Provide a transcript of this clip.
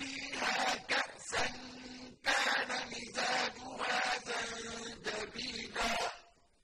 فِي